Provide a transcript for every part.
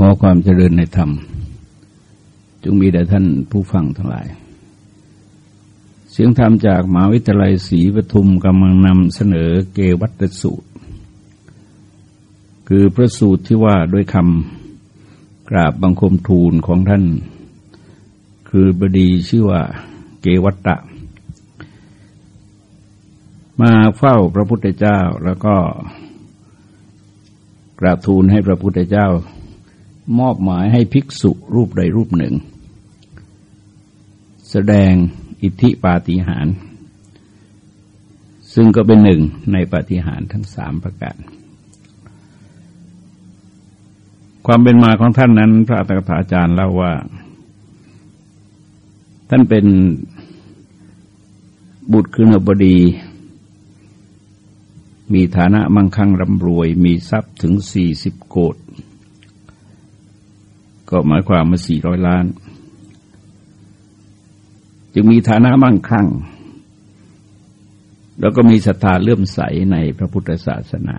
ขอความเจริญในธรรม จงมีแด่ท่านผู้ฟังทั้งหลาย เสียงธรรมจากมหาวิทยาลัยศรีปทุมกำลังนำเสนอเกวัตสูตร คือพระสูตรที่ว่าด้วยคำกราบบังคมทูลของท่าน คือบดีชื่อว่าเกวัตตะ มาเฝ้าพระพุทธเจ้าแล้วก็กราบทูลให้พระพุทธเจ้า มอบหมายให้ภิกษุรูปใดรูปหนึ่ง แสดงอิทธิปาฏิหาริย์ซึ่งก็เป็นหนึ่งในปาฏิหาริย์ทั้งสามประการความเป็นมาของท่านนั้น พระตถาจารย์เล่าว่า ท่านเป็นบุตรคืนบดี มีฐานะมั่งคั่งร่ำรวย มีทรัพย์ถึงสี่สิบโกด ก็หมายความมาสี่ร้อยล้าน จึงมีฐานะมั่งคั่ง แล้วก็มีศรัทธาเลื่อมใสในพระพุทธศาสนา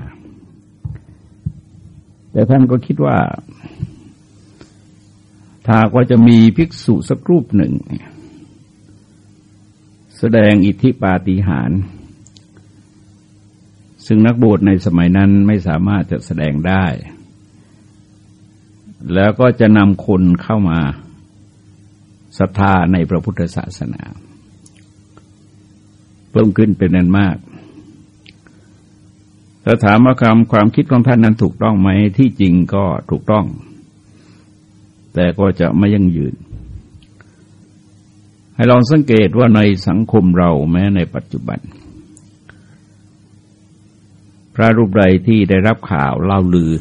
แต่ท่านก็คิดว่า ถ้าว่าจะมีภิกษุสักรูปหนึ่ง แสดงอิทธิปาฏิหาริย์ซึ่งนักบวชในสมัยนั้นไม่สามารถจะแสดงได้ แล้วก็จะนำคนเข้ามาศรัทธาในพระพุทธศาสนา เพิ่มขึ้นเป็นนันมากถ้าถามว่าคำความคิดของท่านนั้นถูกต้องไหมที่จริงก็ถูกต้อง แต่ก็จะไม่ยั่งยืน ให้ลองสังเกตว่าในสังคมเราแม้ในปัจจุบัน พระรูปใดที่ได้รับข่าวเล่าลือ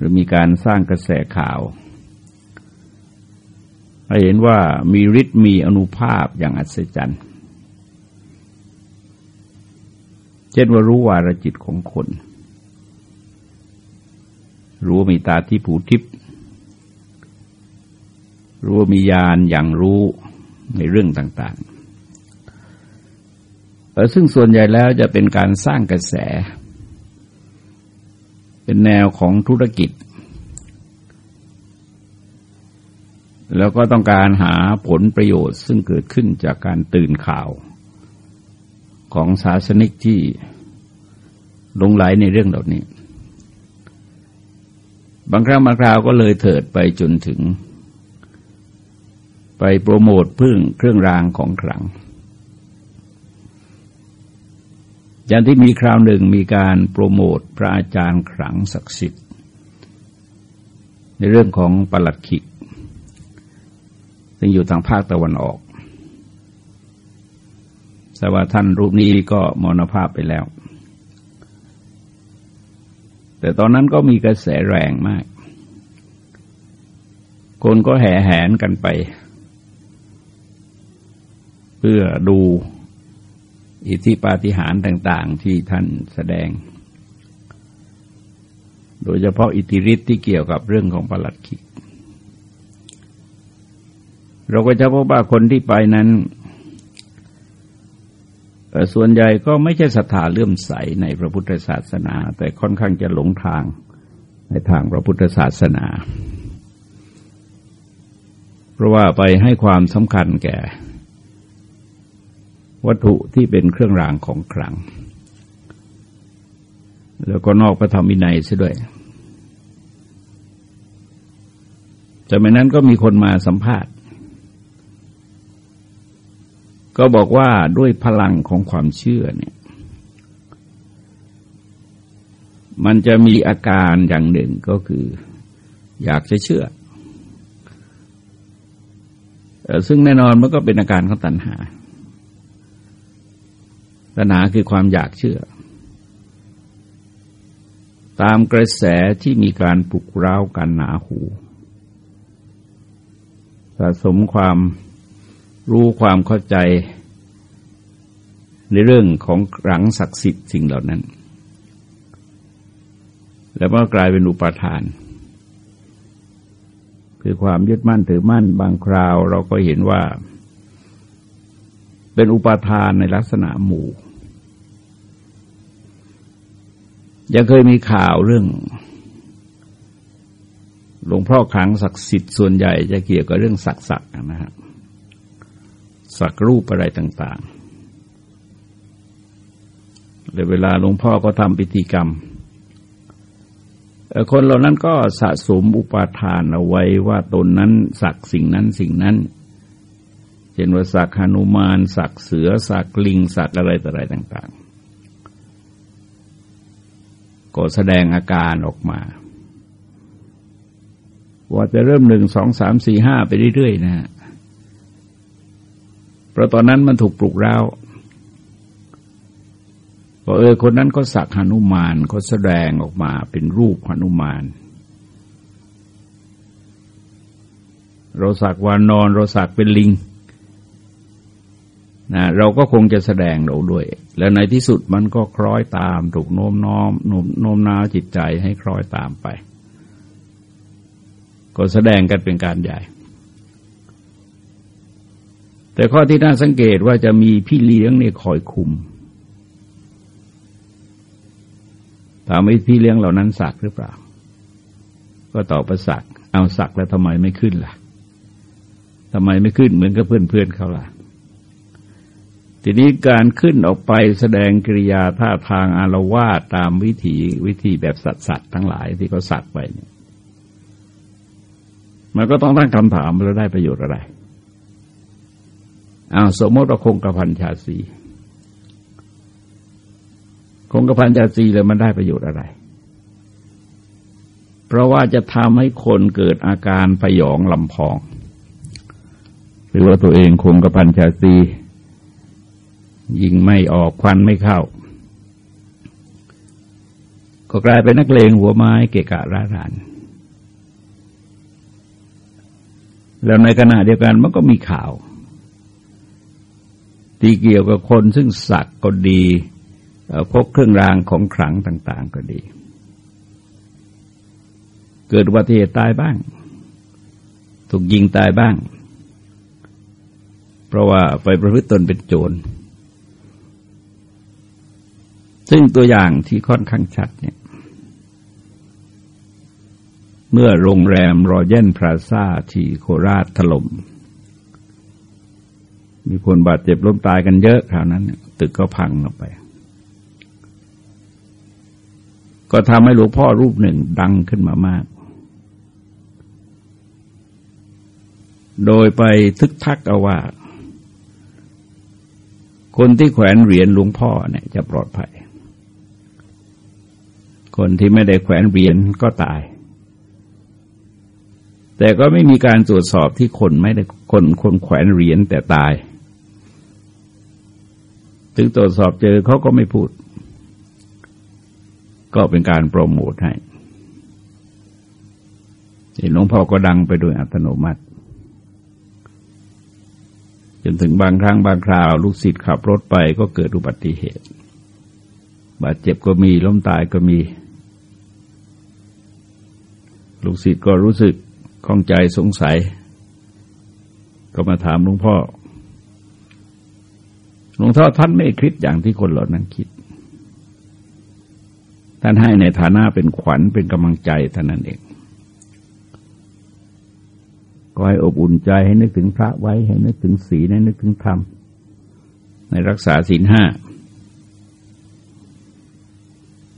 หรือมีการสร้างกระแสข่าวให้เห็นว่ามีฤทธิ์มีอนุภาพอย่างอัศจรรย์ เช่นว่ารู้วารจิตของคน รู้มีตาที่ผูทิพย์รู้มีญาณอย่างรู้ในเรื่องต่างๆซึ่งส่วนใหญ่แล้วจะเป็นการสร้างกระแส เป็นแนวของธุรกิจ แล้วก็ต้องการหาผลประโยชน์ซึ่งเกิดขึ้นจากการตื่นข่าว ของศาสนิกที่ลงไหลในเรื่องเหล่านี้ บางครั้งบางคราวก็เลยเถิดไปจนถึง ไปโปรโมทพึ่งเครื่องรางของขลัง อย่างที่มีคราวหนึ่งมีการโปรโมทพระอาจารย์ขลังศักดิ์สิทธิ์ ในเรื่องของปลัดขิก ซึ่งอยู่ทางภาคตะวันออก แต่ว่าท่านรูปนี้ก็มรณภาพไปแล้ว แต่ตอนนั้นก็มีกระแสแรงมาก คนก็แห่แหนกันไป เพื่อดู อิทธิปาฏิหาริย์ต่าง ๆ ที่ท่านแสดง โดยเฉพาะอิทธิฤทธิ์ที่เกี่ยวกับเรื่องของประหลัดขิก เราก็จะพบว่าคนที่ไปนั้น ส่วนใหญ่ก็ไม่ใช่ศรัทธาเลื่อมใสในพระพุทธศาสนา แต่ค่อนข้างจะหลงทางในทางพระพุทธศาสนา เพราะว่าไปให้ความสำคัญแก่ วัตถุที่เป็นเครื่องรางของขลัง แล้วก็นอกพระธรรมวินัยซะด้วยจากนั้นก็มีคนมาสัมภาษณ์ ก็บอกว่าด้วยพลังของความเชื่อเนี่ย มันจะมีอาการอย่างหนึ่งก็คือ อยากจะเชื่อ ซึ่งแน่นอนมันก็เป็นอาการของตัณหา ตัณหาคือความอยากเชื่อ ตามกระแสที่มีการปลุกเร้ากันหนาหู สะสมความรู้ความเข้าใจ ในเรื่องของหลังศักดิ์สิทธิ์สิ่งเหล่านั้น แล้วก็กลายเป็นอุปาทานคือความยึดมั่นถือมั่นบางคราวเราก็เห็นว่า เป็นอุปาทานในลักษณะหมู่ ยังเคยมีข่าวเรื่องหลวงพ่อครั้งศักดิ์สิทธิ์ส่วนใหญ่จะเกี่ยวกับเรื่องศักดิ์สักนะฮะสักรูปอะไรต่างๆเลยเวลาหลวงพ่อก็ทำพิธีกรรม คนเหล่านั้นก็สะสมอุปาทานเอาไว้ว่าตนนั้นสักสิ่งนั้นสิ่งนั้นเช่นว่าสักหนุมาน สักเสือ สักลิง สักอะไรต่ออะไรต่างๆ ก็แสดงอาการออกมาว่าจะเริ่มหนึ่งสองสามสี่ห้าไปเรื่อยๆนะฮะเพราะตอนนั้นมันถูกปลุกเร้าว่าเออคนนั้นก็สักหนุมานเขาแสดงออกมาเป็นรูปหนุมาน เราสักวานอน เราสักเป็นลิง นะเราก็คงจะแสดงเราด้วย แล้วในที่สุดมันก็คล้อยตามถูกโน้มน้อมโน้มโน้มน้าวจิตใจให้คล้อยตามไป ก็แสดงกันเป็นการใหญ่ แต่ข้อที่น่าสังเกตว่าจะมีพี่เลี้ยงเนี่ยคอยคุมถามว่าพี่เลี้ยงเหล่านั้นสักหรือเปล่า ก็ตอบประสักเอาสักแล้วทำไมไม่ขึ้นล่ะทำไมไม่ขึ้นเหมือนกับเพื่อนๆเขาล่ะ ทีนี้การขึ้นออกไปแสดงกิริยาท่าทางอารวาสตามวิถีวิธีแบบสัตว์สัตว์ทั้งหลายที่เขาสัตว์ไปเนี่ยมันก็ต้องตั้งคำถามแล้วได้ประโยชน์อะไรอาสมมติว่าคงกระพันชาสีคงกระพันชาสีเลยมันได้ประโยชน์อะไร เพราะว่าจะทำให้คนเกิดอาการพยองลำพอง หรือว่าตัวเองคงกระพันชาสี ยิงไม่ออกควันไม่เข้า ก็กลายเป็นนักเลงหัวไม้เกะกะร้ารานแล้วในขณะเดียวกันมันก็มีข่าวที่เกี่ยวกับคนซึ่งสักก็ดีพกเครื่องรางของขลังต่าง ๆ ก็ดี เกิดอุบัติเหตุตายบ้าง ถูกยิงตายบ้าง เพราะว่าไปประพฤติตนเป็นโจร ซึ่งตัวอย่างที่ค่อนข้างชัดเนี่ย เมื่อโรงแรมรอเยนพราซาที่โคราชถลม่ม มีคนบาดเจ็บล้มตายกันเยอะคราวนั้น ตึกก็พังลงไป ก็ทำให้หลวงพ่อรูปหนึ่งดังขึ้นมามาก โดยไปทึกทักเอาว่าคนที่แขวนเหรียญหลวงพ่อเนี่ยจะปลอดภัย คนที่ไม่ได้แขวนเหรียญก็ตาย แต่ก็ไม่มีการตรวจสอบที่คนไม่ได้คนคนแขวนเหรียญแต่ตาย ถึงตรวจสอบเจอเขาก็ไม่พูด ก็เป็นการโปรโมทให้หลวงพ่อก็ดังไปโดยอัตโนมัติ จนถึงบางครั้งบางคราว ลูกศิษย์ขับรถไปก็เกิดอุบัติเหตุ บาดเจ็บก็มีล้มตายก็มี ลูกศิษย์ก็รู้สึกข้องใจสงสัย ก็มาถามหลวงพ่อหลวงพ่อท่านไม่คิดอย่างที่คนเหล่านั้นคิด ท่านให้ในฐานะเป็นขวัญเป็นกำลังใจเท่านั้นเองก็ให้อบอุ่นใจให้นึกถึงพระไว้ให้นึกถึงศีลให้นึกถึงธรรมในรักษาศีลห้า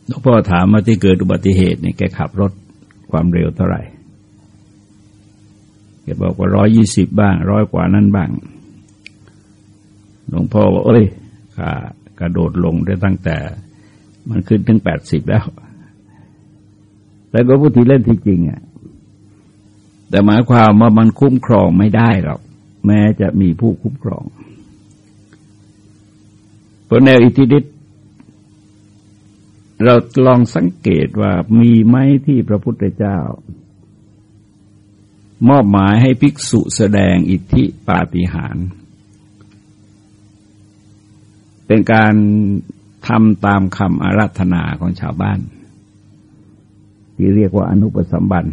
หลวงพ่อถามมาที่เกิดอุบัติเหตุเนี่ยแกขับรถ ความเร็วเท่าไหร่แกบอกว่าร้อยยี่สิบบ้างร้อยกว่านั้นบ้าง หลวงพ่อบอกเอ้ยกระโดดลงได้ตั้งแต่ มันขึ้นถึงแปดสิบแล้วแต่ก็พูดที่เล่นที่จริงอะ แต่หมายความว่ามันคุ้มครองไม่ได้หรอก แม้จะมีผู้คุ้มครองเพราะแนวอิทธิฤทธิ เราลองสังเกตว่ามีไหมที่พระพุทธเจ้า มอบหมายให้ภิกษุแสดงอิทธิปาฏิหาริย์เป็นการทำตามคำอารัธนาของชาวบ้าน ที่เรียกว่าอนุปสัมบัน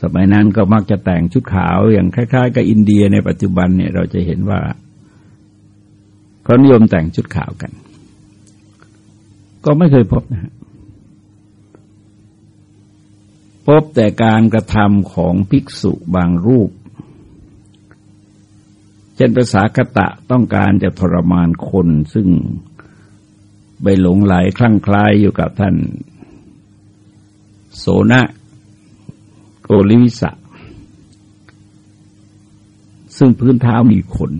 สมัยนั้นก็มักจะแต่งชุดขาวอย่างคล้าย ๆ กับอินเดียในปัจจุบันเนี่ยเราจะเห็นว่าเขานิยมแต่งชุดขาวกัน ก็ไม่เคยพบนะฮะพบแต่การกระทำของภิกษุบางรูป เช่นภาษากตะต้องการจะทรมานคนซึ่งไปหลงไหลคลั่งคล้ายอยู่กับท่าน โสนะโกลิวิสะซึ่งพื้นเท้ามีขน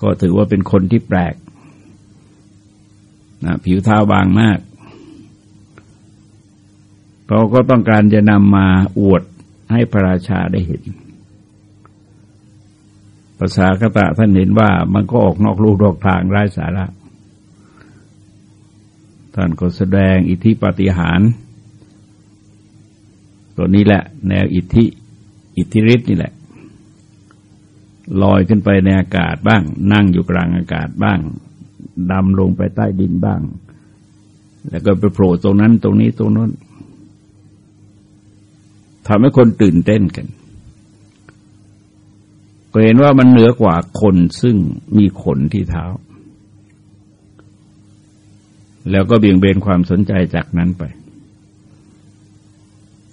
ก็ถือว่าเป็นคนที่แปลก นะผิวเท้าบางมากเราก็ต้องการจะนำมาอวดให้พระราชาได้เห็นภาษากตะท่านเห็นว่ามันก็ออกนอกลูกดอกทางไร้สาระท่านก็แสดงอิทธิปฏิหารตัวนี้แหละ แนวอิทธิอิทธิฤทธิ์นี่แหละ ลอยขึ้นไปในอากาศบ้าง นั่งอยู่กลางอากาศบ้าง ดำลงไปใต้ดินบ้าง แล้วก็ไปโผล่ตรงนั้นตรงนี้ตรงนั้นทำให้คนตื่นเต้นกัน ก็เห็นว่ามันเหนือกว่าคนซึ่งมีขนที่เท้า แล้วก็เบี่ยงเบนความสนใจจากนั้นไป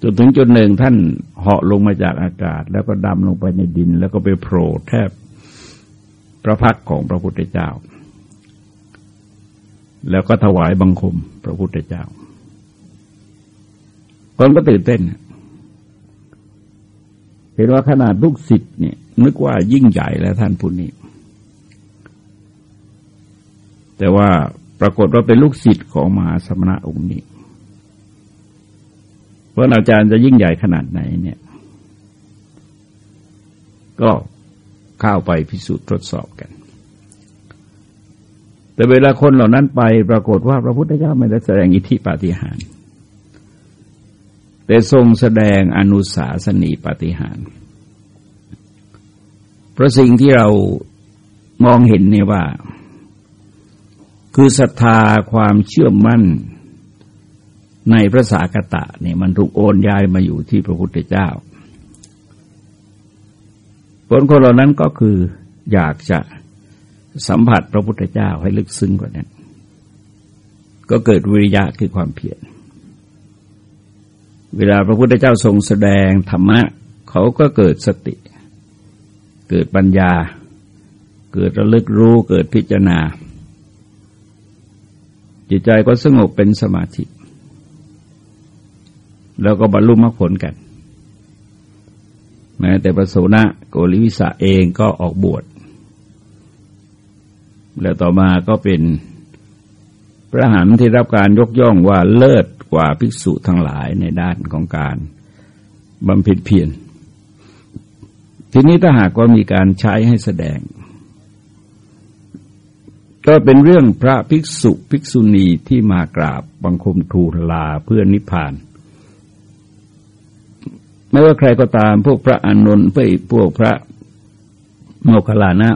จนถึงจุดหนึ่งท่านเหาะลงมาจากอากาศ แล้วก็ดำลงไปในดิน แล้วก็ไปโผล่แทบพระพักของพระพุทธเจ้า แล้วก็ถวายบังคมพระพุทธเจ้าคนก็ตื่นเต้นเห็นว่าขนาดลูกศิษย์เนี่ยนึกว่ายิ่งใหญ่แล้วท่านผู้นี้ แต่ว่าปรากฏว่าเป็นลูกศิษย์ของมหาสมณะองค์นี้ว่าอาจารย์จะยิ่งใหญ่ขนาดไหนเนี่ย ก็เข้าไปพิสูจน์ทดสอบกัน แต่เวลาคนเหล่านั้นไปปรากฏว่าพระพุทธเจ้าไม่ได้แสดงอิทธิปาฏิหาริย์แต่ทรงแสดงอนุสาสนีปาฏิหาริย์เพราะสิ่งที่เรามองเห็นเนี่ยว่า คือศรัทธาความเชื่อมั่นในพระสากตะเนี่ยมันถูกโอนย้ายมาอยู่ที่พระพุทธเจ้าผลคนเหล่านั้นก็คืออยากจะ สัมผัสพระพุทธเจ้าให้ลึกซึ้งกว่านั้น ก็เกิดวิริยะคือความเพียรเวลาพระพุทธเจ้าทรงแสดงธรรมะ เขาก็เกิดสติ เกิดปัญญา เกิดระลึกรู้เกิดพิจารณา จิตใจก็สงบเป็นสมาธิ แล้วก็บรรลุมรรคผลกัน แม้แต่พระโสนะโกริวิสาเองก็ออกบวช แล้วต่อมาก็เป็นพระหันที่รับการยกย่องว่าเลิศกว่าภิกษุทั้งหลายในด้านของการบำเพ็ญเพียรทีนี้ถ้าหากว่ามีการใช้ให้แสดง ก็เป็นเรื่องพระภิกษุภิกษุณีที่มากราบบังคมทูลลาเพื่อนิพพานไม่ว่าใครก็ตามพวกพระอานนท์พวกพระโมคคัลลานะ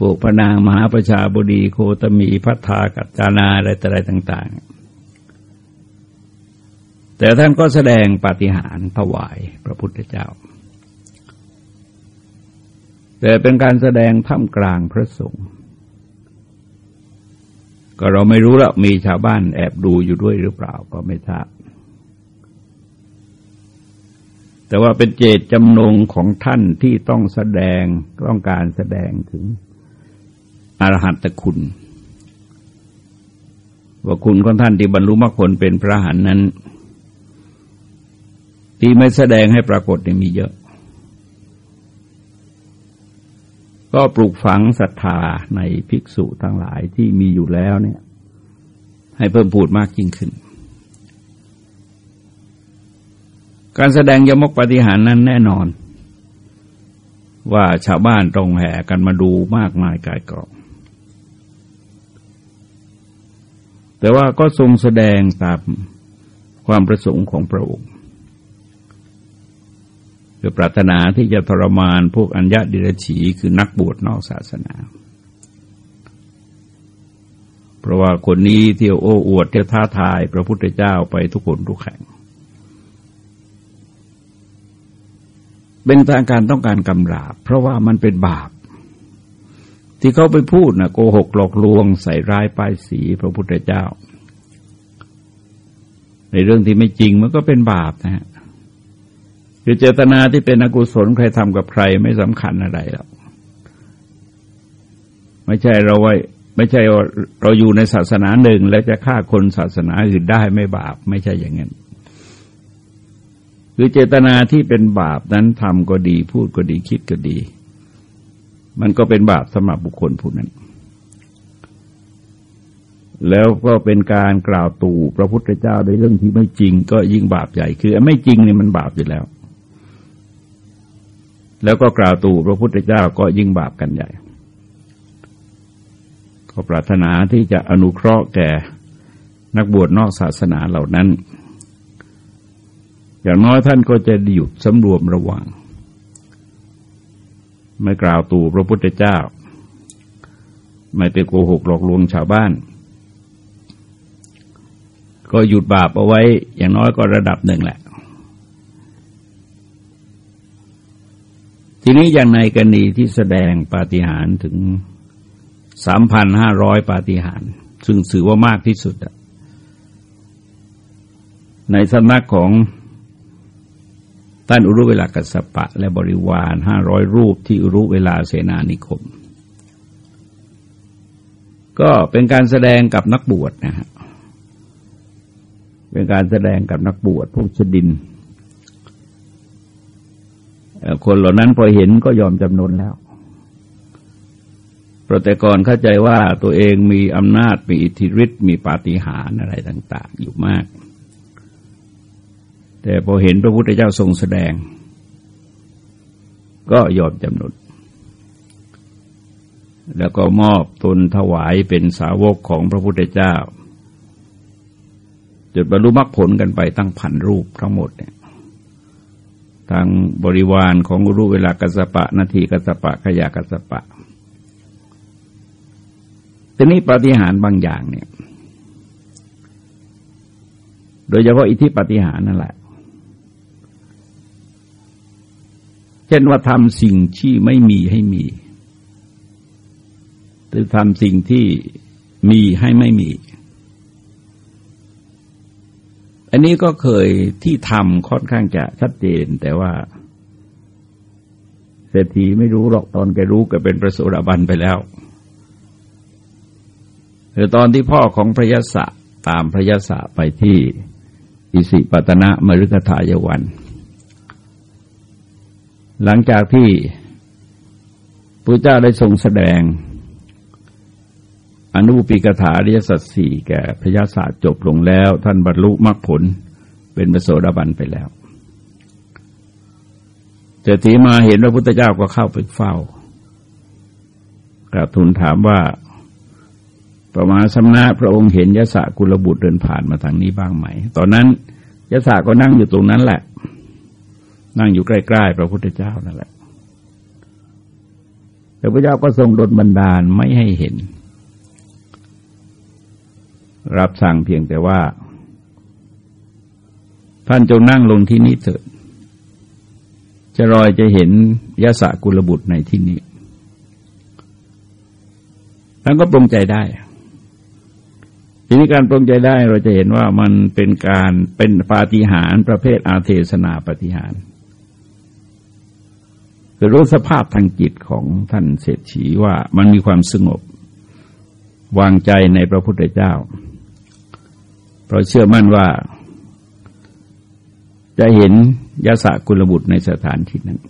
พวกพระนางมหาประชาบดีโคตมีพัฒากัจจานาอะไรต่อะไรต่าง ๆ แต่ท่านก็แสดงปาฏิหาริย์ถวายพระพุทธเจ้า แต่เป็นการแสดงท่ามกลางพระสงฆ์ก็เราไม่รู้ละมีชาวบ้านแอบดูอยู่ด้วยหรือเปล่าก็ไม่ทราบแต่ว่าเป็นเจตจำนงของท่านที่ต้องแสดงต้องการแสดงถึง อรหัตคุณ ว่าคุณของท่านที่บรรลุมรรคผลเป็นพระหันนั้น ที่ไม่แสดงให้ปรากฏเนี่ยมีเยอะ ก็ปลูกฝังศรัทธาในภิกษุทั้งหลายที่มีอยู่แล้วเนี่ย ให้เพิ่มพูดมากยิ่งขึ้น การแสดงยมกปฏิหารนั้นแน่นอนว่าชาวบ้านตรงแห่กันมาดูมากมายกายกอง แต่ว่าก็ทรงแสดงตามความประสงค์ของพระองค์คือปรารถนาที่จะทรมานพวกอัญญาดิรฉีคือนักบวชนอกศาสนา เพราะว่าคนนี้เที่ยวโอ้อวดเที่ยวท้าทายพระพุทธเจ้าไปทุกคนทุกแห่ง เป็นทางการต้องการกำราบ เพราะว่ามันเป็นบาป ที่เขาไปพูดนะโกหกหลอกลวงใส่ร้ายป้ายสีพระพุทธเจ้า ในเรื่องที่ไม่จริงมันก็เป็นบาปนะฮะคือเจตนาที่เป็นอกุศลใครทำกับใครไม่สำคัญอะไรหรอกไม่ใช่เราไว้ไม่ใช่เราอยู่ในศาสนาหนึ่ง แล้วจะฆ่าคนศาสนาอื่นได้ไม่บาป ไม่ใช่อย่างนั้นคือเจตนาที่เป็นบาปนั้นทำก็ดี พูดก็ดีคิดก็ดี มันก็เป็นบาปสำหรับบุคคลผู้นั้น แล้วก็เป็นการกล่าวตู่พระพุทธเจ้าในเรื่องที่ไม่จริง ก็ยิ่งบาปใหญ่ คือไม่จริงนี่มันบาปอยู่แล้ว แล้วก็กล่าวตู่พระพุทธเจ้าก็ยิ่งบาปกันใหญ่ ก็ปรารถนาที่จะอนุเคราะห์แก่นักบวชนอกศาสนาเหล่านั้น อย่างน้อยท่านก็จะหยุดสำรวมระวัง ไม่กล่าวตู่พระพุทธเจ้า ไม่ไปโกหกหลอกลวงชาวบ้าน ก็หยุดบาปเอาไว้อย่างน้อยก็ระดับหนึ่งแหละ ทีนี้อย่างในกรณีที่แสดงปาฏิหาริย์ถึงสามพันห้าร้อยปาฏิหาริย์ซึ่งถือว่ามากที่สุด ในสำนักของ ท่านอุรุเวลากัสปะ และบริวารห้าร้อยรูปที่อุรุเวลาเสนานิคม ก็เป็นการแสดงกับนักบวชนะฮะเป็นการแสดงกับนักบวชพวกชดิน คนเหล่านั้นพอเห็นก็ยอมจำนนแล้วพระแต่ก่อนเข้าใจว่าตัวเองมีอำนาจมีอิทธิฤทธิ์มีปาฏิหาริย์อะไรต่าง ๆ อยู่มาก แต่พอเห็นพระพุทธเจ้าทรงแสดง ก็ยอมจำนนแล้วก็มอบตนถวายเป็นสาวกของพระพุทธเจ้าจดบรรลุมรรคผลกันไปตั้งพันรูปทั้งหมดเนี่ยทางบริวารของรูเวลากัสปะ นาทีกัสปะขยากัสปะทีนี้ปฏิหารบางอย่างเนี่ย โดยเฉพาะอิทธิปฏิหารนั่นแหละ เช่นว่าทำสิ่งที่ไม่มีให้มี หรือทำสิ่งที่มีให้ไม่มี อันนี้ก็เคยที่ทำค่อนข้างจะชัดเจนแต่ว่าเศรษฐีไม่รู้หรอกตอนแกรู้ก็เป็นประสดาบันไปแล้วคือตอนที่พ่อของพระยศะตามพระยศะไปที่อิสิปตนะมฤคทายวัน หลังจากที่พระเจ้าได้ทรงแสดง อนุปีกถาริยสัตสี่แก่พระยาศาสจบลงแล้ว ท่านบรรลุมรรคผลเป็นพระโสดาบันไปแล้วเจตีมาเห็นพระพุทธเจ้าก็เข้าไปเฝ้ากราบทูลถามว่าประมาณสำนักพระองค์เห็นยศกุลบุตรเดินผ่านมาทางนี้บ้างไหม ตอนนั้นยศก็นั่งอยู่ตรงนั้นแหละ นั่งอยู่ใกล้ๆพระพุทธเจ้านั่นแหละแต่พระเจ้าก็ทรงดลบันดาลไม่ให้เห็น รับสั่งเพียงแต่ว่า ท่านจงนั่งลงที่นี้เถิดจะรอยจะเห็นยศกุลบุตรในที่นี้ท่านก็ปรงใจได้ ทีนี้การปรงใจได้เราจะเห็นว่ามันเป็นการเป็นปาฏิหาริย์ประเภทอาเทศนาปาฏิหาริย์ คือรู้สภาพทางจิตของท่านเศรษฐีว่ามันมีความสงบ วางใจในพระพุทธเจ้า เพราะเชื่อมั่นว่า จะเห็นยาสะกุลบุตรในสถานที่นั้น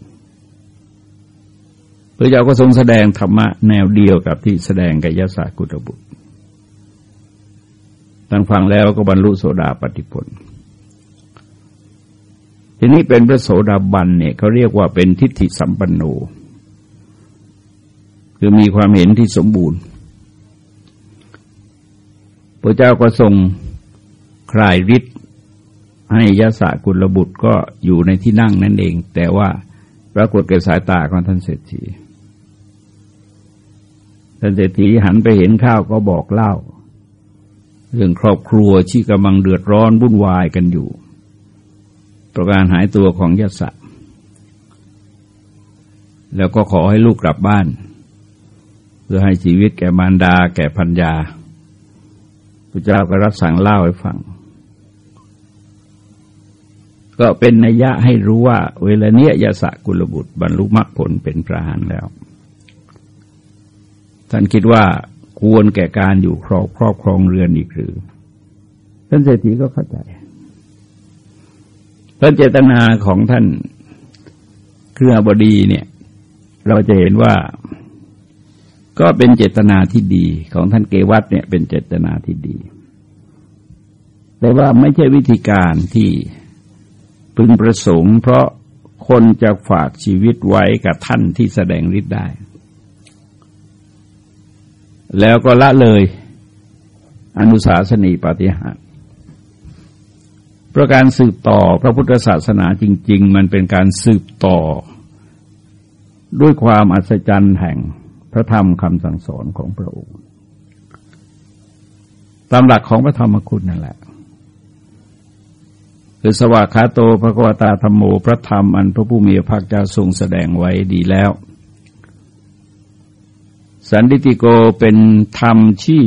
พระเจ้าก็ทรงแสดงธรรมะแนวเดียวกับที่แสดงกับยาสะกุลบุตรท่านฟังแล้วก็บรรลุโสดาปฏิผล ทีนี้เป็นพระโสดาบันเนี่ยเขาเรียกว่าเป็นทิฏฐิสัมปันโน คือมีความเห็นที่สมบูรณ์ พระเจ้าก็ทรงคลายฤทธิ์ให้ยะสะกุลบุตรก็อยู่ในที่นั่งนั่นเอง แต่ว่าปรากฏเกิดสายตาของท่านเศรษฐี ท่านเศรษฐีหันไปเห็นข้าวก็บอกเล่า เรื่องครอบครัวที่กำลังเดือดร้อนวุ่นวายกันอยู่ ประการหายตัวของยศแล้วก็ขอให้ลูกกลับบ้าน เพื่อให้ชีวิตแก่มารดาแก่พัญญาพระเจ้าก็รับสั่งเล่าให้ฟัง ก็เป็นนัยยะให้รู้ว่า เวลาเนี้ยยสะกุลบุตร บรรลุมรรคผลเป็นพระหานแล้ว ท่านคิดว่าควรแก่การอยู่ครอบครอบครองเรือนอีกหรือ ท่านเศรษฐีก็เข้าใจ ท่านเจตนาของท่านเครือบดีเนี่ย เราจะเห็นว่า ก็เป็นเจตนาที่ดีของท่านเกวัตเนี่ย เป็นเจตนาที่ดี แต่ว่าไม่ใช่วิธีการที่พึงประสงค์ เพราะคนจะฝากชีวิตไว้กับท่านที่แสดงฤทธิ์ได้ แล้วก็ละเลย อนุสาสนีปฏิหาร ประการสืบต่อพระพุทธศาสนาจริง ๆ มันเป็นการสืบต่อ ด้วยความอัศจรรย์แห่งพระธรรมคำสั่งสอนของพระองค์ ตามหลักของพระธรรมคุณนั่นแหละคือสวากขาโตพระกวตาธรรมโมพระธรรมอันพระผู้มีพระภาคเจ้าทรงแสดงไว้ดีแล้ว สันติโกเป็นธรรมที่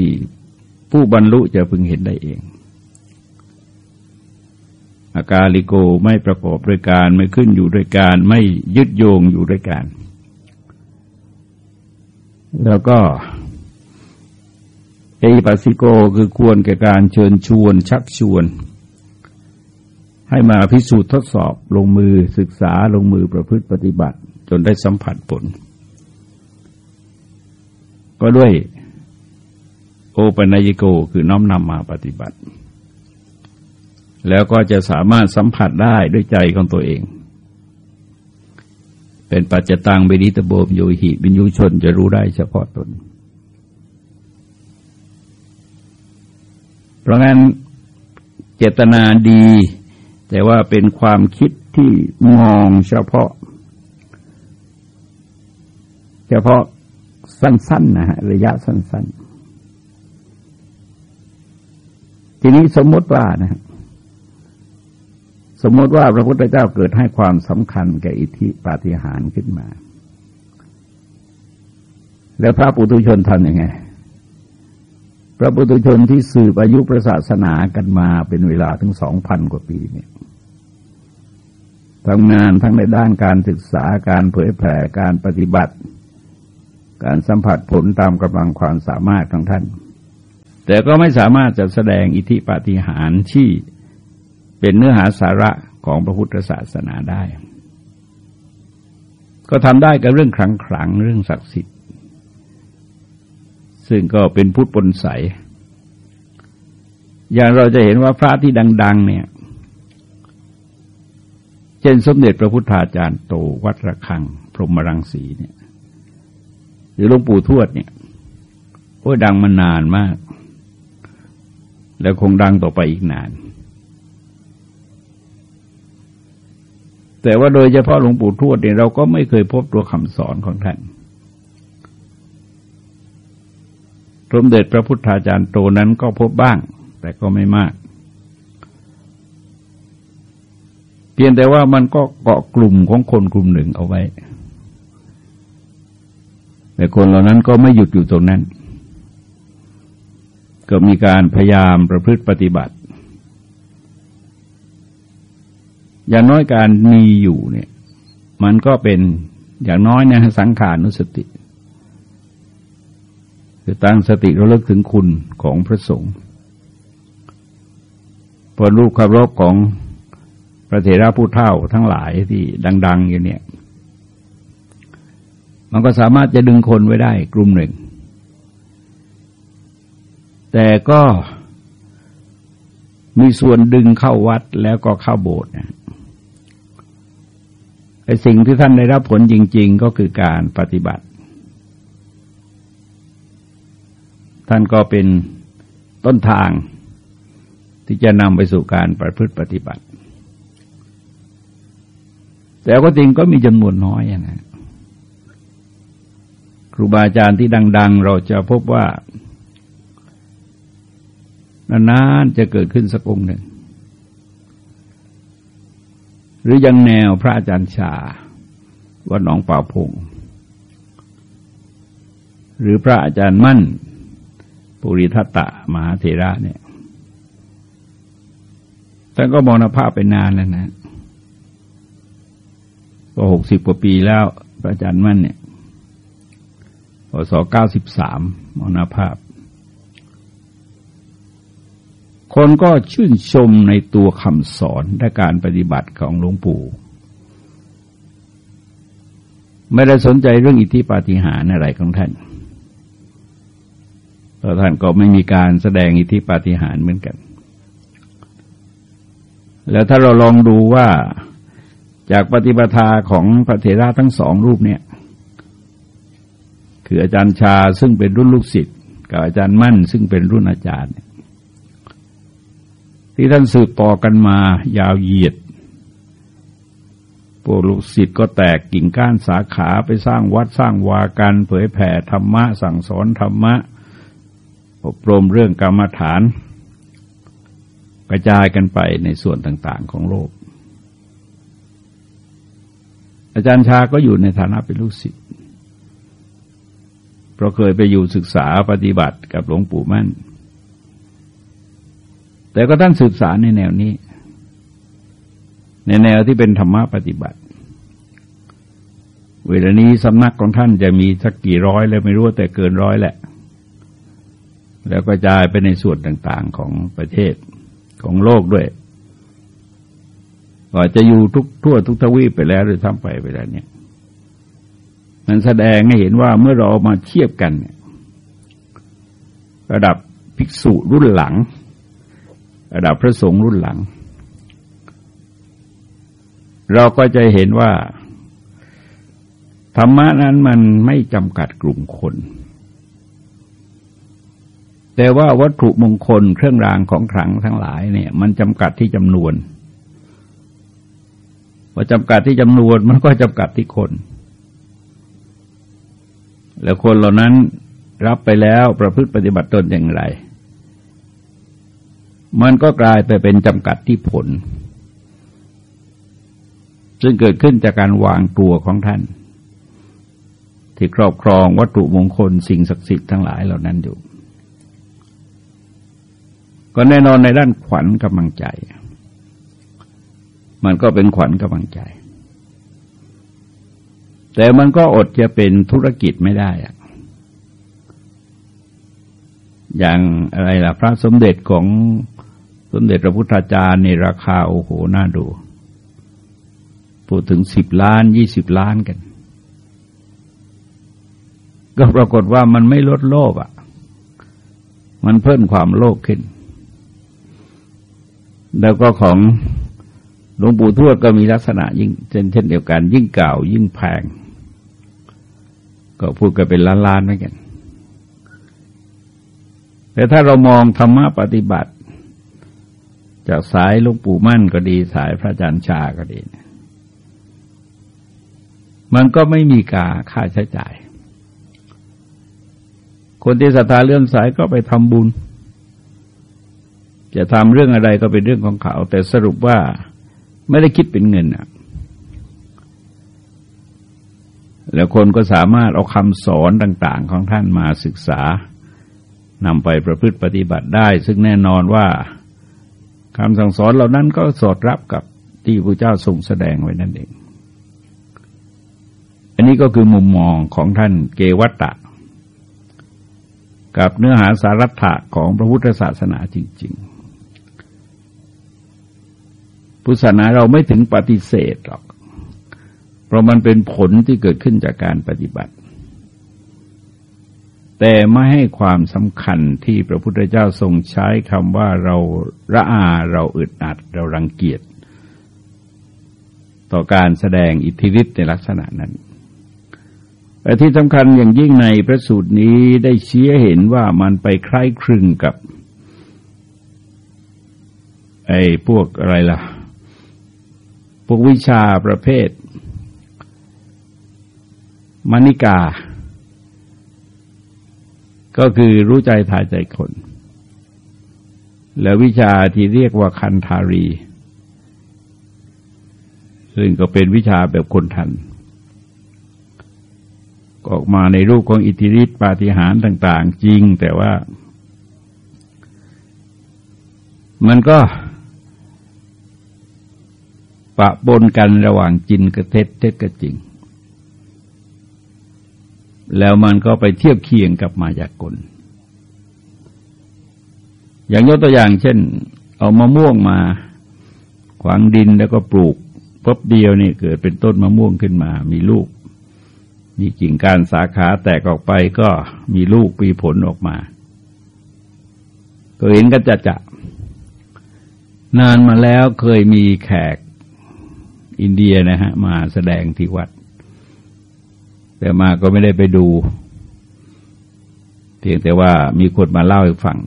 ผู้บรรลุจะพึงเห็นได้เอง อากาลิโกไม่ประกอบด้วยการไม่ขึ้นอยู่ด้วยการไม่ยึดโยงอยู่ด้วยการ แล้วก็เอปัสิโกคือควรแก่การเชิญชวนชักชวน ให้มาพิสูจน์ทดสอบลงมือศึกษาลงมือประพฤติปฏิบัติ จนได้สัมผัสผล ก็ด้วยโอปัญญิโกคือน้อมนำมาปฏิบัติ แล้วก็จะสามารถสัมผัสได้ด้วยใจของตัวเอง เป็นปัจจตังเบนิตโบมโยหิบิญญูชนจะรู้ได้เฉพาะตน เพราะงั้นเจตนาดี แต่ว่าเป็นความคิดที่มองเฉพาะ เฉพาะสั้นๆนะฮะระยะสั้น ๆ ทีนี้สมมติว่านะ สมมติว่าพระพุทธเจ้าเกิดให้ความสำคัญแก่อิทธิปาฏิหาริย์ขึ้นมา แล้วพระปุถุชนทำยังไง พระปุถุชนที่สืบอายุพระศาสนากันมาเป็นเวลาถึงสองพันกว่าปีเนี่ยทำงานทั้งในด้านการศึกษาการเผยแผ่การปฏิบัติ การสัมผัสผลตามกำลังความสามารถของท่าน แต่ก็ไม่สามารถจะแสดงอิทธิปาฏิหาริย์ที่ เป็นเนื้อหาสาระของพระพุทธศาสนาได้ ก็ทำได้กับเรื่องคลังคลังเรื่องศักดิ์สิทธิ์ ซึ่งก็เป็นพุทธปนใส อย่างเราจะเห็นว่าพระที่ดัง ๆ เนี่ย เช่นสมเด็จพระพุทธาจารย์โตวัดระฆัง พรหมรังสีเนี่ย หรือหลวงปู่ทวดเนี่ยโอ้ดังมานานมาก แล้วคงดังต่อไปอีกนาน แต่ว่าโดยเฉพาะหลวงปู่ทวดเนี่ยเราก็ไม่เคยพบตัวคำสอนของท่านสมเด็จพระพุทธาจารย์โตนั้นก็พบบ้าง แต่ก็ไม่มาก เพียงแต่ว่ามันก็เกาะกลุ่มของคนกลุ่มหนึ่งเอาไว้ แต่คนเหล่านั้นก็ไม่หยุดอยู่ตรงนั้น ก็มีการพยายามประพฤติปฏิบัติ อย่างน้อยการมีอยู่เนี่ย มันก็เป็นอย่างน้อยนะสังขารนุสติคือตั้งสติระลึกถึงคุณของพระสงฆ์พอรูปคารพของพระเถระผู้เท่าทั้งหลายที่ดัง ๆ อย่างเนี้ยมันก็สามารถจะดึงคนไว้ได้กลุ่มหนึ่ง แต่ก็มีส่วนดึงเข้าวัดแล้วก็เข้าโบสถ์นะ ไอ้สิ่งที่ท่านได้รับผลจริง ๆ ก็คือการปฏิบัติ ท่านก็เป็นต้นทางที่จะนำไปสู่การประพฤติปฏิบัติ แต่ก็จริงก็มีจำนวนน้อยนะครูบาอาจารย์ที่ดัง ๆ เราจะพบว่านานๆจะเกิดขึ้นสักองค์หนึ่ง หรือยังแนวพระอาจารย์ชาวัดหนองป่าพง หรือพระอาจารย์มั่น ปุริทัตตะมหาเถระเนี่ยท่านก็มรณภาพไปนานแล้วนะก็หกสิบกว่าปีแล้ว พระอาจารย์มั่นเนี่ยพศเก้าสิบสามมรณภาพ คนก็ชื่นชมในตัวคำสอนและการปฏิบัติของหลวงปู่ ไม่ได้สนใจเรื่องอิทธิปาฏิหาริย์อะไรของท่านเพราะท่านก็ไม่มีการแสดงอิทธิปาฏิหาริย์เหมือนกัน แล้วถ้าเราลองดูว่าจากปฏิปทาของพระเถระทั้งสองรูปเนี่ย คืออาจารย์ชาซึ่งเป็นรุ่นลูกศิษย์กับอาจารย์มั่นซึ่งเป็นรุ่นอาจารย์ ที่ท่านสืบต่อกันมายาวเหยียดพวกลูกศิษย์ก็แตกกิ่งก้านสาขาไปสร้างวัดสร้างวากันเผยแผ่ธรรมะ สั่งสอนธรรมะ อบรมเรื่องกรรมฐาน กระจายกันไปในส่วนต่าง ๆ ของโลก อาจารย์ชาก็อยู่ในฐานะเป็นลูกศิษย์เพราะเคยไปอยู่ศึกษาปฏิบัติกับหลวงปู่มั่น แต่ก็ท่านศึกษาในแนวนี้ ในแนวที่เป็นธรรมะปฏิบัติ เวลานี้สำนักของท่านจะมีสักกี่ร้อยแล้วไม่รู้แต่เกินร้อยแหละ แล้วกระจายไปในส่วนต่างๆของประเทศของโลกด้วยว่าจะอยู่ทุกทั่วทุกทวีปไปแล้วหรือทำไปไปแล้วเนี่ยมันแสดงให้เห็นว่าเมื่อเรามาเทียบกันระดับภิกษุรุ่นหลัง ระดับพระสงฆ์รุ่นหลัง เราก็จะเห็นว่า ธรรมะนั้นมันไม่จำกัดกลุ่มคน แต่ว่าวัตถุมงคลเครื่องรางของขลังทั้งหลายเนี่ย มันจำกัดที่จำนวนพอจำกัดที่จำนวนมันก็จำกัดที่คน แล้วคนเหล่านั้นรับไปแล้วประพฤติปฏิบัติตนอย่างไร มันก็กลายไปเป็นจำกัดที่ผล ซึ่งเกิดขึ้นจากการวางตัวของท่าน ที่ครอบครองวัตถุมงคลสิ่งศักดิ์สิทธิ์ทั้งหลายเหล่านั้นอยู่ ก็แน่นอนในด้านขวัญกำลังใจ มันก็เป็นขวัญกำลังใจ แต่มันก็อดจะเป็นธุรกิจไม่ได้อะอย่างอะไรล่ะ พระสมเด็จของ สมเด็จพระพุทธาจารย์ในราคาโอ้โหน่าดูพูดถึงสิบล้านยี่สิบล้านกัน ก็ปรากฏว่ามันไม่ลดโลภอะ มันเพิ่มความโลภขึ้น แล้วก็ของหลวงปู่ทวดก็มีลักษณะยิ่งเช่นเช่นเดียวกัน ยิ่งเก่า ยิ่งแพง ก็พูดกันเป็นล้านๆเหมือนกัน แต่ถ้าเรามองธรรมะปฏิบัติ จากสายลวงปู่มั่นก็ดีสายพระอาจารย์ชาก็ดี มันก็ไม่มีกาค่าใช้จ่าย คนที่ศรัทธาเรื่องสายก็ไปทำบุญ จะทำเรื่องอะไรก็เป็นเรื่องของเขา แต่สรุปว่าไม่ได้คิดเป็นเงินอะแล้วคนก็สามารถเอาคำสอนต่าง ๆ ของท่านมาศึกษานำไปประพฤติปฏิบัติได้ ซึ่งแน่นอนว่า คำสั่งสอนเหล่านั้นก็สอดรับกับที่พระเจ้าทรงแสดงไว้นั่นเอง อันนี้ก็คือมุมมองของท่านเกวัตตะ กับเนื้อหาสารัตถะของพระพุทธศาสนาจริง ๆ พุทธศาสนาเราไม่ถึงปฏิเสธหรอก เพราะมันเป็นผลที่เกิดขึ้นจากการปฏิบัติ แต่ไม่ให้ความสำคัญที่พระพุทธเจ้าทรงใช้คำว่าเราระอาเราอึดอัด เรารังเกียจ ต่อการแสดงอิทธิฤทธิ์ในลักษณะนั้นแต่ที่สำคัญอย่างยิ่งในพระสูตรนี้ได้เชี้เห็นว่ามันไปคล้ายคลึงกับ ไอ้พวกอะไรล่ะ พวกวิชาประเภท มณิกา ก็คือรู้ใจทายใจคน แล้ววิชาที่เรียกว่าคันธารี ซึ่งก็เป็นวิชาแบบคนทันออกมาในรูปของอิทธิฤทธิปาฏิหาริย์ต่าง ๆ จริง แต่ว่า มันก็ ปะปนกันระหว่างจินกับเท็จเท็จกับจริง แล้วมันก็ไปเทียบเคียงกับมายากล อย่างยกตัวอย่างเช่น เอามะม่วงมาขวางดินแล้วก็ปลูกพบเดียวนี่เกิดเป็นต้นมะม่วงขึ้นมา มีลูก มีกิ่งการสาขาแตกออกไปก็มีลูกปีผลออกมา ก็เห็นกันจะจะ นานมาแล้วเคยมีแขกอินเดียนะฮะ มาแสดงที่วัด แต่มาก็ไม่ได้ไปดู เพียงแต่ว่ามีคนมาเล่าให้ฟัง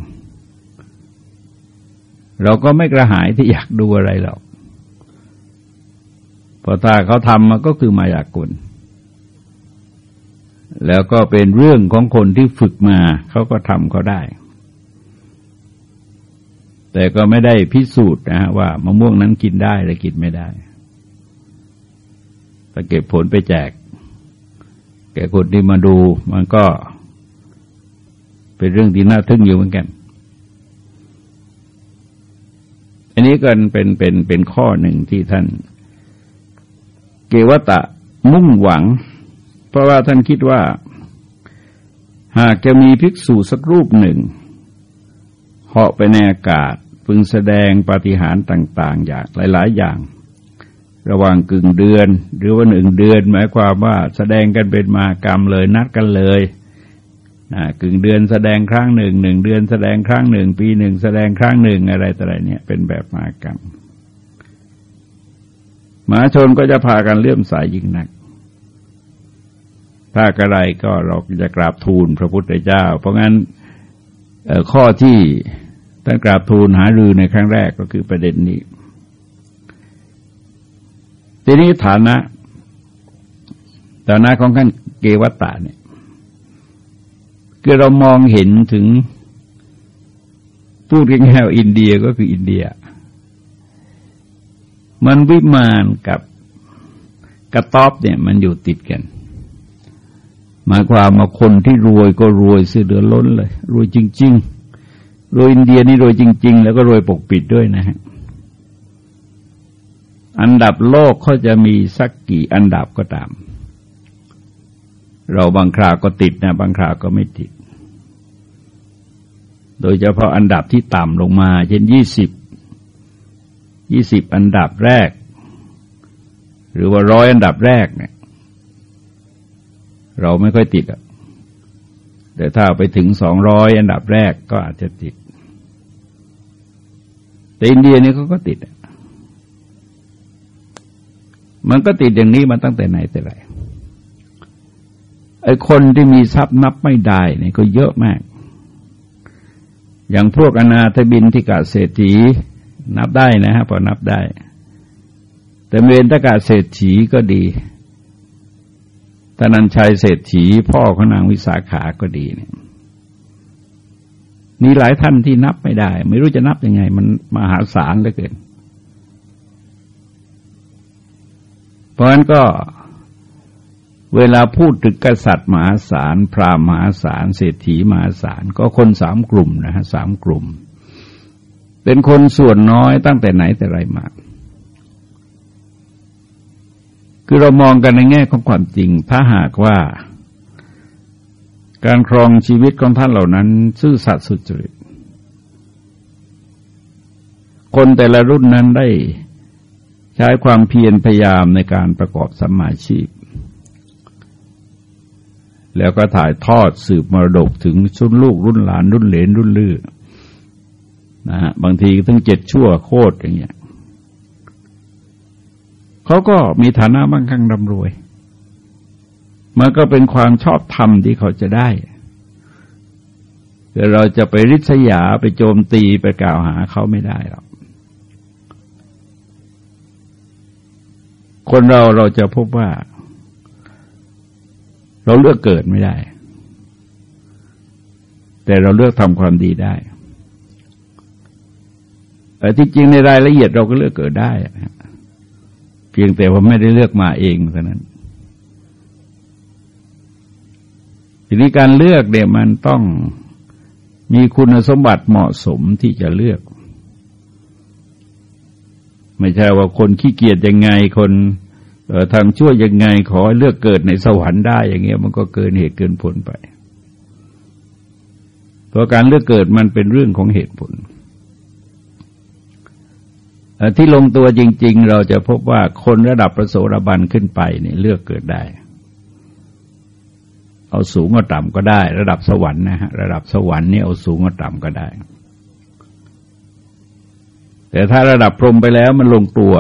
เราก็ไม่กระหายที่อยากดูอะไรหรอกพอถ้าเขาทำมันก็คือมายากลแล้วก็เป็นเรื่องของคนที่ฝึกมาเขาก็ทำเขาได้ แต่ก็ไม่ได้พิสูจน์นะว่ามะม่วงนั้นกินได้หรือกินไม่ได้ถ้าเก็บผลไปแจก แก่คนที่มาดูมันก็เป็นเรื่องที่น่าทึ่งอยู่เหมือนกัน อันนี้ก็เป็นเป็นเป็นข้อหนึ่งที่ท่าน เกวตะมุ่งหวัง เพราะว่าท่านคิดว่า หากจะมีภิกษุสักรูปหนึ่งเหาะไปในอากาศพึงแสดงปาฏิหาริย์ต่าง ๆ อย่างหลาย ๆ อย่าง ระหว่างกึ่งเดือน หรือว่าหนึ่งเดือน หมายความว่าแสดงกันเป็นมากรรมเลยนัดกันเลยกึ่งเดือนแสดงครั้งหนึ่งหนึ่งเดือนแสดงครั้งหนึ่งปีหนึ่งแสดงครั้งหนึ่งอะไรต่ออะไรเนี่ยเป็นแบบมากรรมมหาชนก็จะพากันเลื่อมสายยิ่งหนัก ถ้ากระไรก็เราจะกราบทูลพระพุทธเจ้า เพราะงั้นข้อที่ท่านกราบทูลหารือในครั้งแรกก็คือประเด็นนี้ ทีนี้ฐานะฐานะของท่านเกวัตตาเนี่ยคือเรามองเห็นถึงพูดง่ายๆอินเดียก็คืออินเดีย มันวิมานกับกระต๊อบเนี่ยมันอยู่ติดกันหมายความว่าคนที่รวยก็รวยเสือเดือล้นเลย รวยจริง ๆ รวยอินเดียนี่รวยจริง ๆ แล้วก็รวยปกปิดด้วยนะฮะ อันดับโลกเขาจะมีสักกี่อันดับก็ตาม เราบางคราวก็ติดนะ บางคราวก็ไม่ติด โดยเฉพาะอันดับที่ต่ำลงมา เช่นยี่สิบยี่สิบอันดับแรก หรือว่าร้อยอันดับแรกเนี่ย เราไม่ค่อยติดอะแต่ถ้าไปถึงสองร้อยอันดับแรกก็อาจจะติด แต่อินเดียนี่เขาก็ติด มันก็ติดอย่างนี้มาตั้งแต่ไหนแต่ไรไอ้คนที่มีทรัพย์นับไม่ได้เนี่ยก็เยอะมาก อย่างพวกอนาถบินที่กาเศรษฐีนับได้นะฮะพอนับได้ แต่เมนตกาเศรษฐีก็ดีตนันชัยเศรษฐีพ่อของนางวิสาขาก็ดีเนี่ยมีหลายท่านที่นับไม่ได้ ไม่รู้จะนับยังไง มันมหาศาลเหลือเกิน เพราะฉะนั้นก็เวลาพูดถึงกษัตริย์มหาศาล พราหมณ์มหาศาล เศรษฐีมหาศาล ก็คนสามกลุ่มนะฮะสามกลุ่ม เป็นคนส่วนน้อยตั้งแต่ไหนแต่ไรมา คือเรามองกันในแง่ของความจริง ถ้าหากว่า การครองชีวิตของท่านเหล่านั้น ซื่อสัตย์สุจริต คนแต่ละรุ่นนั้นได้ ใช้ความเพียรพยายามในการประกอบสัมมาชีพ แล้วก็ถ่ายทอดสืบมรดกถึงชุนลูกรุ่นหลานรุ่นเหลนรุ่นลือนะฮะบางทีถึงเจ็ดชั่วโคตรอย่างเงี้ยเขาก็มีฐานะมั่งคั่งร่ำรวย มันก็เป็นความชอบธรรมที่เขาจะได้แต่เราจะไปริษยาไปโจมตีไปกล่าวหาเขาไม่ได้หรอก คนเราเราจะพบว่า เราเลือกเกิดไม่ได้ แต่เราเลือกทำความดีได้แต่ที่จริงในรายละเอียดเราก็เลือกเกิดได้ เพียงแต่ว่าไม่ได้เลือกมาเองเท่านั้น ทีนี้การเลือกเนี่ยมันต้องมีคุณสมบัติเหมาะสมที่จะเลือก ไม่ใช่ว่าคนขี้เกียจยังไงคนทำชั่วยังไงขอเลือกเกิดในสวรรค์ได้อย่างเงี้ยมันก็เกินเหตุเกินผลไปเพราะการเลือกเกิดมันเป็นเรื่องของเหตุผลที่ลงตัวจริง ๆ เราจะพบว่าคนระดับประโสดาบันขึ้นไปเนี่ยเลือกเกิดได้ เอาสูงก็ต่ำก็ได้ ระดับสวรรค์นะฮะระดับสวรรค์นี่เอาสูงก็ต่ำก็ได้ แต่ถ้าระดับพรมไปแล้วมันลงตัว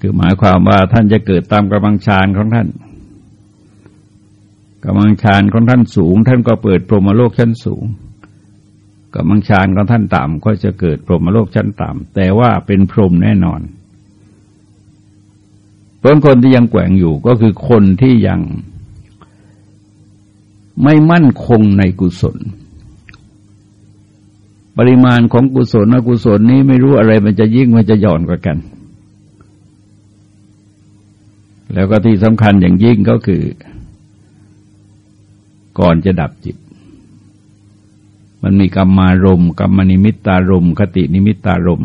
คือหมายความว่าท่านจะเกิดตามกำลังฌานของท่านกำลังฌานของท่านสูง ท่านก็เปิดพรหมโลกชั้นสูงกำลังฌานของท่านต่ำก็จะเกิดพรหมโลกชั้นต่ำแต่ว่าเป็นพรหมแน่นอนเพราะคนที่ยังแกว่งอยู่ก็คือคนที่ยังไม่มั่นคงในกุศล ปริมาณของกุศลอกุศลนี้ไม่รู้อะไรมันจะยิ่งมันจะหย่อนกว่ากัน แล้วก็ที่สำคัญอย่างยิ่งก็คือ ก่อนจะดับจิต มันมีกรรมารมกรรมนิมิตตารมคตินิมิตตารม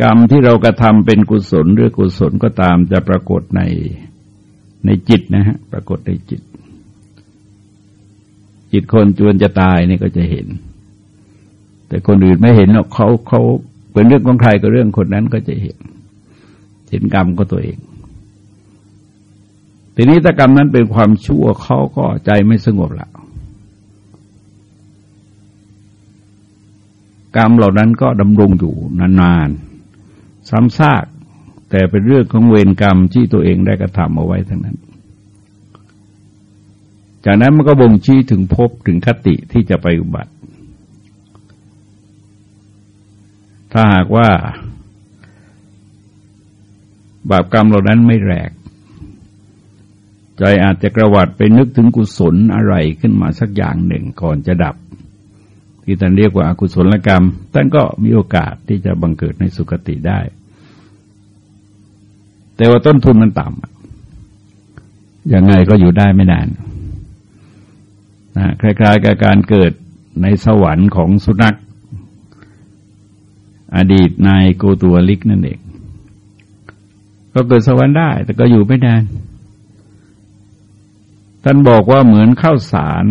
กรรมที่เรากระทำเป็นกุศลหรือกุศลก็ตามจะปรากฏในในจิตนะฮะปรากฏในจิต จิตคนจวนจะตายนี่ก็จะเห็น แต่คนอื่นไม่เห็นหรอกเขาเขาเป็นเรื่องของใครก็เรื่องคนนั้นก็จะเห็นเห็นกรรมก็ตัวเอง ทีนี้ถ้ากรรมนั้นเป็นความชั่วเขาก็ใจไม่สงบล้วกรรมเหล่านั้นก็ดำรงอยู่นานๆ ซ้ำซากแต่เป็นเรื่องของเวรกรรมที่ตัวเองได้กระทำเอาไว้ทั้งนั้น จากนั้นมันก็บ่งชี้ถึงภพถึงคติที่จะไปอุบัติ ถ้าหากว่า บาปกรรมเหล่านั้นไม่แรก ใจอาจจะกระวัดไปนึกถึงกุศลอะไรขึ้นมาสักอย่างหนึ่งก่อนจะดับ ที่ท่านเรียกว่าอากุศลกรรมท่านก็มีโอกาสที่จะบังเกิดในสุคติได้ แต่ว่าต้นทุนมันต่ำยังไงก็อยู่ได้ไม่นานนะคล้ายๆกับการเกิดในสวรรค์ของสุนัข อดีตนายโกตัวลิกนั่นเองก็เกิดสวรรค์ได้ แต่ก็อยู่ไม่นานท่านบอกว่าเหมือนข้าวสาร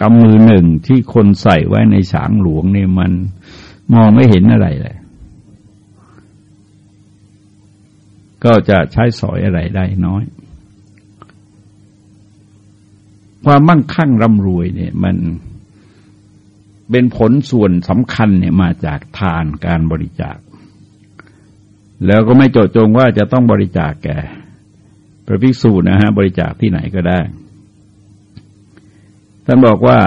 กำมือหนึ่งที่คนใส่ไว้ในฉางหลวงเนี่ยมันมองไม่เห็นอะไรเลย ก็จะใช้สอยอะไรได้น้อย ความมั่งคั่งร่ำรวยเนี่ยมัน เป็นผลส่วนสำคัญเนี่ยมาจากทานการบริจาค แล้วก็ไม่โจทจงว่าจะต้องบริจาคแก่พระภิกษุนะฮะบริจาคที่ไหนก็ได้ ท่านบอกว่า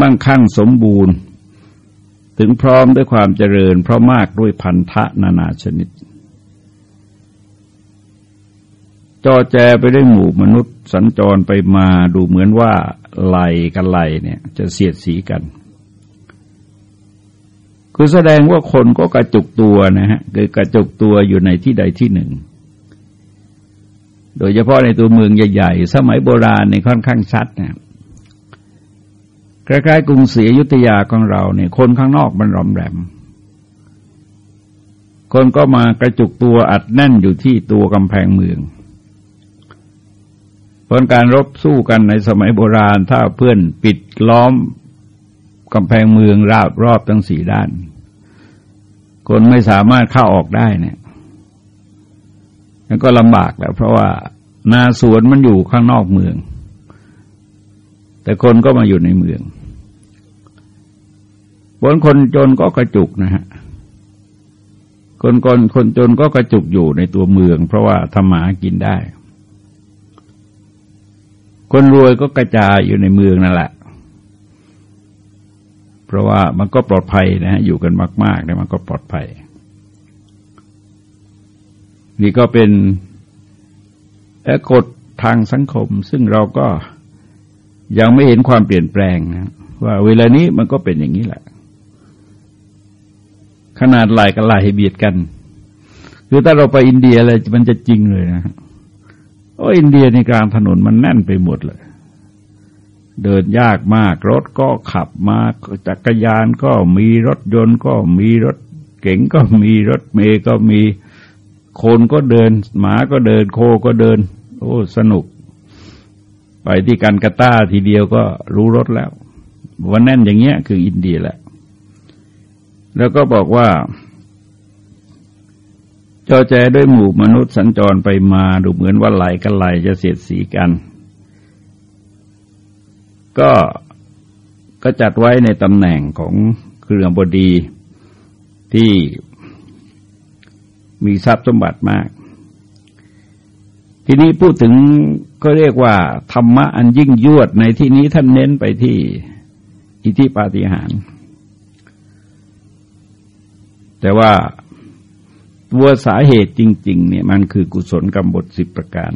มั่งคั่งสมบูรณ์ ถึงพร้อมด้วยความเจริญ เพราะมากด้วยพันธะนานาชนิด จอแจไปด้วยหมู่มนุษย์สัญจรไปมาดูเหมือนว่าไหลกันไหลเนี่ย จะเสียดสีกัน คือแสดงว่าคนก็กระจุกตัวนะฮะคือกระจุกตัวอยู่ในที่ใดที่หนึ่ง โดยเฉพาะในตัวเมืองใหญ่ ๆ สมัยโบราณในค่อนข้างชัดนะคล้ๆกรุงศรีอยุธยาของเราเนี่ย คนข้างนอกมันรอมแรมคนก็มากระจุกตัวอัดแน่นอยู่ที่ตัวกำแพงเมือง ผลการรบสู้กันในสมัยโบราณ ถ้าเพื่อนปิดล้อมกำแพงเมืองราบรอบทั้งสี่ด้าน คนไม่สามารถเข้าออกได้เนี่ยมันก็ลำบากแล้ว เพราะว่านาสวนมันอยู่ข้างนอกเมือง แต่คนก็มาอยู่ในเมืองบนคนจนก็กระจุกนะฮะคนคนคนจนก็กระจุกอยู่ในตัวเมือง เพราะว่าทำมากินได้ คนรวยก็กระจายอยู่ในเมืองนั่นแหละ เพราะว่ามันก็ปลอดภัยนะฮะอยู่กันมากๆเนี่ยมันก็ปลอดภัย นี่ก็เป็นกฎทางสังคม ซึ่งเราก็ยังไม่เห็นความเปลี่ยนแปลงนะว่าเวลานี้มันก็เป็นอย่างนี้แหละ ขนาดไหลกับไหลเบียดกัน คือถ้าเราไปอินเดียอะไรมันจะจริงเลยนะ โอ้อินเดียในกลางถนนมันแน่นไปหมดเลย เดินยากมาก รถก็ขับมาจักรยานก็มีรถยนต์ก็มีรถเก๋งก็มีรถเมย์ก็มีคนก็เดิน หมาก็เดิน โคก็เดิน โอ้ สนุก ไปที่กันกาตาทีเดียวก็รู้รถแล้ววันแน่นอย่างเงี้ยคืออินเดียแหละ แล้วก็บอกว่า จอแจด้วยหมู่มนุษย์สัญจรไปมาดูเหมือนว่าไหลกันไหลจะเสียดสีกัน ก็ก็จัดไว้ในตำแหน่งของเครือบดีที่มีทรัพย์สมบัติมาก ทีนี้พูดถึงก็เรียกว่า ธรรมะอันยิ่งยวดในที่นี้ท่านเน้นไปที่อิทธิปาฏิหาริย์แต่ว่า ตัวสาเหตุจริง ๆ เนี่ยมันคือกุศลกรรมบทสิบประการ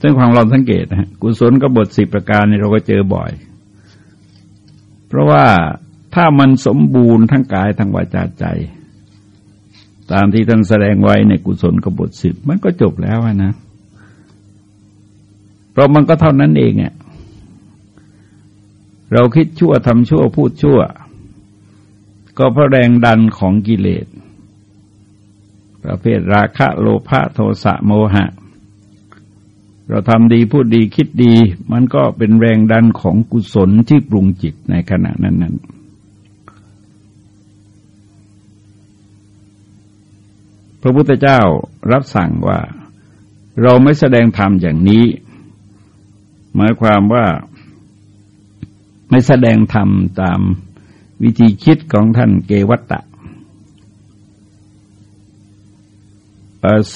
ซึ่งความเราสังเกตนะกุศลกรรมบทสิบประการเนี่ยเราก็เจอบ่อย เพราะว่าถ้ามันสมบูรณ์ทั้งกายทั้งวาจาใจ ตามที่ท่านแสดงไว้ในกุศลกบฏสิบมันก็จบแล้วนะเพราะมันก็เท่านั้นเองอะเราคิดชั่วทำชั่วพูดชั่ว ก็เพราะแรงดันของกิเลส ประเภทราคะโลภะโทสะโมหะ เราทำดีพูดดีคิดดี มันก็เป็นแรงดันของกุศลที่ปรุงจิตในขณะนั้นนั้นพระพุทธเจ้ารับสั่งว่า เราไม่แสดงธรรมอย่างนี้ หมายความว่าไม่แสดงธรรมตาม วิธีคิดของท่านเกวัตตะ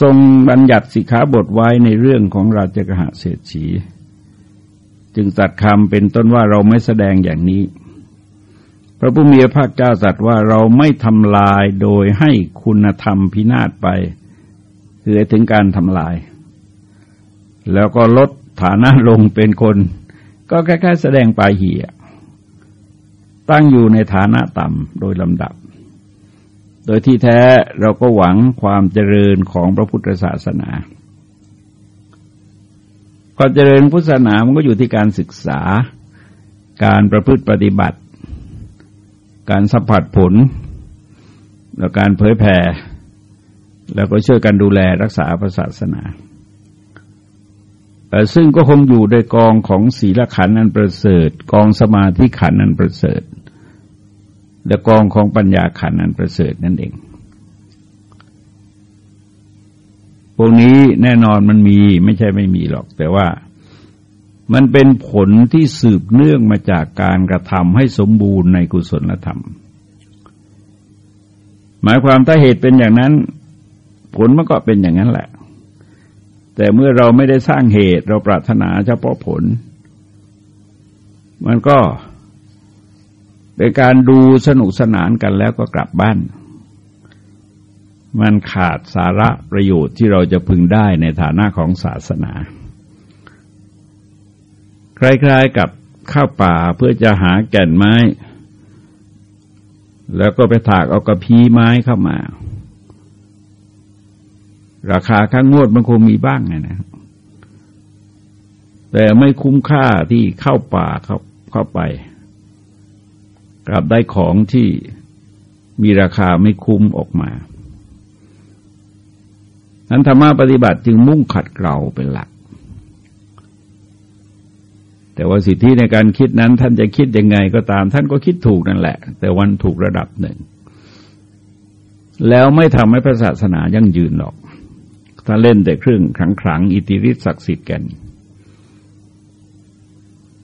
ทรงบัญญัติสิกขาบทไว้ในเรื่องของราชกหะเศรษฐีจึงตัดคำเป็นต้นว่าเราไม่แสดงอย่างนี้ พระผู้มีพระภาคเจ้าตรัสว่าเราไม่ทำลายโดยให้คุณธรรมพินาศไป คือถึงการทำลาย แล้วก็ลดฐานะลงเป็นคน ก็แค่ๆแสดงปลายเหี่ย ตั้งอยู่ในฐานะต่ำโดยลำดับ โดยที่แท้เราก็หวังความเจริญของพระพุทธศาสนา ความเจริญพุทธศาสนามันก็อยู่ที่การศึกษา การประพฤติปฏิบัติ การสัมผัสผล แล้วการเผยแผ่ แล้วก็ช่วยกันดูแลรักษาพระศาสนา ซึ่งก็คงอยู่โดยกองของศีลขันนันประเสริฐ กองสมาธิขันนันประเสริฐ และกองของปัญญาขันนันประเสริฐนั่นเองพวกนี้แน่นอนมันมีไม่ใช่ไม่มีหรอก แต่ว่ามันเป็นผลที่สืบเนื่องมาจากการกระทำให้สมบูรณ์ในกุศลธรรม หมายความถ้าเหตุเป็นอย่างนั้น ผลมันก็เป็นอย่างนั้นแหละ แต่เมื่อเราไม่ได้สร้างเหตุ เราปรารถนาเฉพาะผล มันก็เป็นการดูสนุกสนานกันแล้วก็กลับบ้าน มันขาดสาระประโยชน์ที่เราจะพึงได้ในฐานะของศาสนา คล้ายๆกับข้าวป่าเพื่อจะหาแก่นไม้ แล้วก็ไปถากเอากระพี้ไม้เข้ามา ราคาข้างงวดมันคงมีบ้างไงนะแต่ไม่คุ้มค่าที่เข้าป่าเข้าเข้าไปกลับได้ของที่มีราคาไม่คุ้มออกมานั้นธรรมะปฏิบัติจึงมุ่งขัดเกลาเป็นหลัก แต่ว่าสิทธิในการคิดนั้นท่านจะคิดยังไงก็ตาม ท่านก็คิดถูกนั่นแหละ แต่วันถูกระดับหนึ่ง แล้วไม่ทำให้พระศาสนายั่งยืนหรอก ถ้าเล่นแต่เครื่องขังขังอิติริศักดิ์สิทธิ์กัน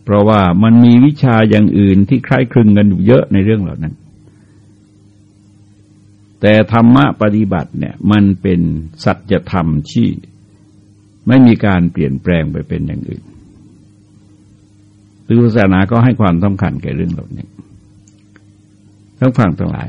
เพราะว่ามันมีวิชาอย่างอื่นที่คล้ายคลึงกันอยู่เยอะในเรื่องเหล่านั้น แต่ธรรมะปฏิบัติเนี่ย มันเป็นสัจธรรมที่ไม่มีการเปลี่ยนแปลงไปเป็นอย่างอื่นหรือศาสนาก็ให้ความสำคัญแก่เรื่องเหล่านี้ทั้งฝั่งทั้งหลาย